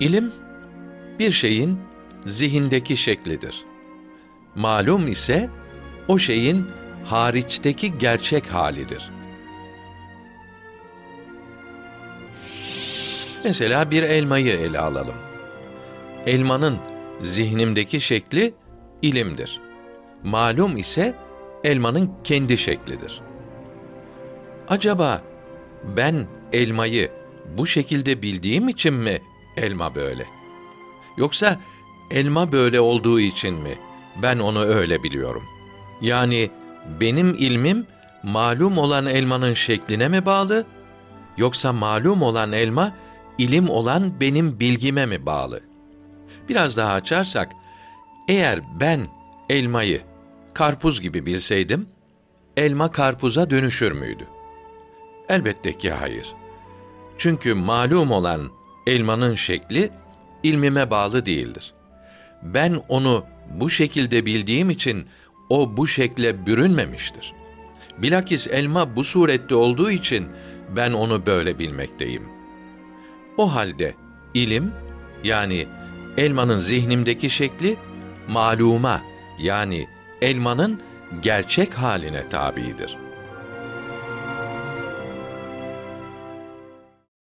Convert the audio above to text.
İlim bir şeyin zihindeki şeklidir. Malum ise o şeyin hariçteki gerçek halidir. Mesela bir elmayı ele alalım. Elmanın zihnimdeki şekli ilimdir. Malum ise elmanın kendi şeklidir. Acaba ben elmayı bu şekilde bildiğim için mi elma böyle? Yoksa elma böyle olduğu için mi ben onu öyle biliyorum? Yani benim ilmim malum olan elmanın şekline mi bağlı yoksa malum olan elma ilim olan benim bilgime mi bağlı? Biraz daha açarsak eğer ben elmayı karpuz gibi bilseydim elma karpuza dönüşür müydü? Elbette ki hayır. Çünkü malum olan elmanın şekli ilmime bağlı değildir. Ben onu bu şekilde bildiğim için o bu şekle bürünmemiştir. Bilakis elma bu surette olduğu için ben onu böyle bilmekteyim. O halde ilim yani elmanın zihnimdeki şekli maluma yani elmanın gerçek haline tabidir.''